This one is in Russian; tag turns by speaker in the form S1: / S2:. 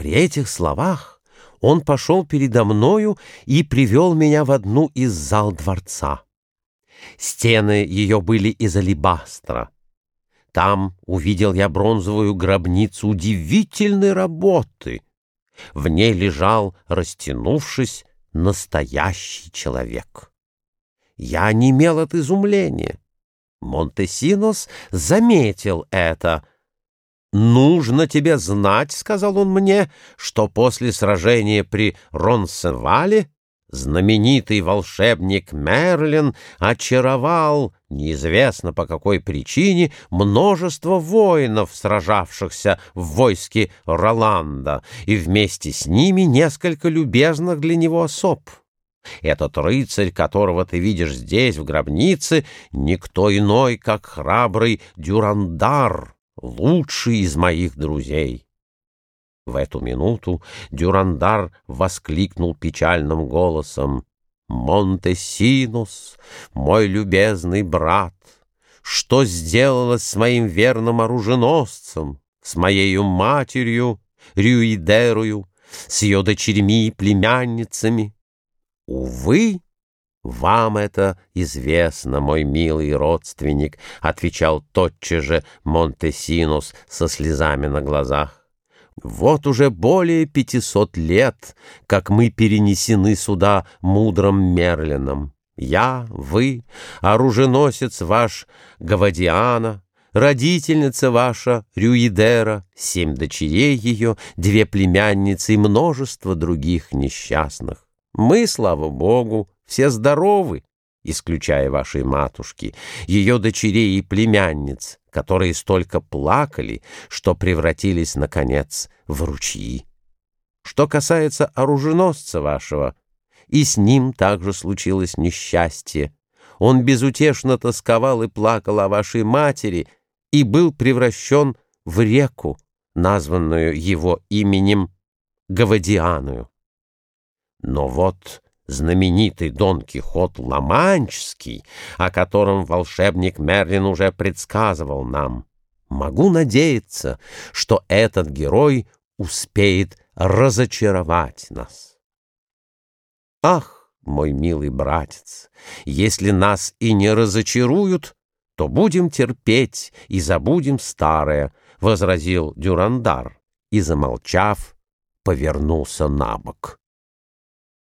S1: При этих словах он пошел передо мною и привел меня в одну из зал дворца. Стены ее были из алебастра. Там увидел я бронзовую гробницу удивительной работы. В ней лежал, растянувшись, настоящий человек. Я не имел от изумления. Монтесинос заметил это. «Нужно тебе знать, — сказал он мне, — что после сражения при Ронсевале знаменитый волшебник Мерлин очаровал, неизвестно по какой причине, множество воинов, сражавшихся в войске Роланда, и вместе с ними несколько любезных для него особ. Этот рыцарь, которого ты видишь здесь, в гробнице, никто иной, как храбрый Дюрандар, лучший из моих друзей. В эту минуту Дюрандар воскликнул печальным голосом. «Монтесинус, мой любезный брат, что сделалось с моим верным оруженосцем, с моею матерью, Рюидерую, с ее дочерьми и племянницами?» «Увы, вам это известно, мой милый родственник», — отвечал тотчас же Монтесинус со слезами на глазах. «Вот уже более пятисот лет, как мы перенесены сюда мудрым Мерлином. Я, вы, оруженосец ваш Гавадиана, родительница ваша Рюидера, семь дочерей ее, две племянницы и множество других несчастных. Мы, слава богу, все здоровы, исключая вашей матушки, ее дочерей и племянниц, которые столько плакали, что превратились, наконец, в ручьи. Что касается оруженосца вашего, и с ним также случилось несчастье. Он безутешно тосковал и плакал о вашей матери и был превращен в реку, названную его именем Гавадианую. Но вот знаменитый Дон Кихот Ламанчский, о котором волшебник Мерлин уже предсказывал нам, могу надеяться, что этот герой успеет разочаровать нас. Ах, мой милый братец, если нас и не разочаруют, то будем терпеть и забудем старое, — возразил Дюрандар и, замолчав, повернулся на бок.